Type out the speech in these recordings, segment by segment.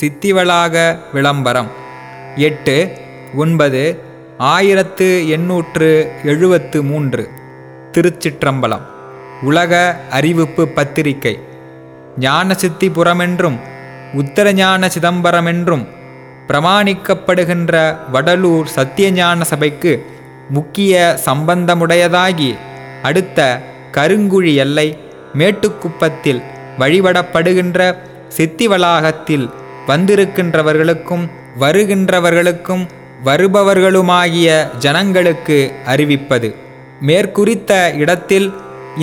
சித்திவளாக விளம்பரம். எட்டு ஒன்பது ஆயிரத்து எண்ணூற்று எழுபத்து மூன்று. திருச்சிற்றம்பலம். உலக அறிவிப்பு பத்திரிகை. ஞானசித்திபுரமென்றும் உத்தரஞான சிதம்பரமென்றும் பிரமாணிக்கப்படுகின்ற வடலூர் சத்தியஞான சபைக்கு முக்கிய சம்பந்தமுடையதாகி அடுத்த கருங்குழி எல்லை மேட்டுக்குப்பத்தில் வழிபடப்படுகின்ற சித்தி வளாகத்தில் வந்திருக்கின்றவர்களுக்கும் வருகின்றவர்களுக்கும் வருபவர்களுமாகிய ஜனங்களுக்கு அறிவிப்பது. மேற்குறித்த இடத்தில்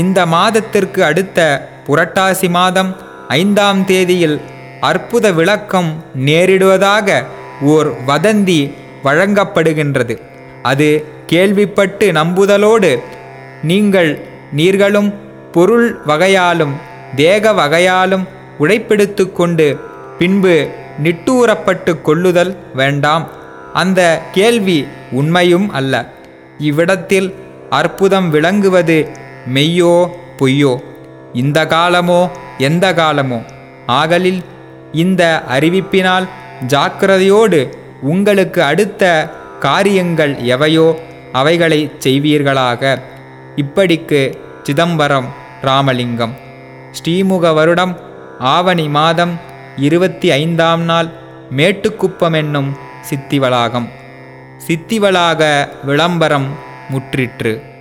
இந்த மாதத்திற்கு அடுத்த புரட்டாசி மாதம் ஐந்தாம் தேதியில் அற்புத விளக்கம் நேரிடுவதாக ஓர் வதந்தி வழங்கப்படுகின்றது. அது கேள்விப்பட்டு நம்புதலோடு நீங்கள் நீர்களும் பொருள் வகையாலும் தேக வகையாலும் உழைப்பெடுத்து கொண்டு பின்பு நிட்டூரப்பட்டு கொள்ளுதல் வேண்டாம். அந்த கேள்வி உண்மையும் அல்ல. இவ்விடத்தில் அற்புதம் விளங்குவது மெய்யோ பொய்யோ? இந்த காலமோ எந்த காலமோ? ஆகலில் இந்த அறிவிப்பினால் ஜாக்கிரதையோடு உங்களுக்கு அடுத்த காரியங்கள் எவையோ அவைகளை செய்வீர்களாக. இப்படிக்கு சிதம்பரம் ராமலிங்கம். ஸ்ரீமுக வருடம் ஆவணி மாதம் இருபத்தி ஐந்தாம் நாள் மேட்டுக்குப்பம் என்னும் சித்திவளாகம். சித்திவளாக விளம்பரம் முற்றிற்று.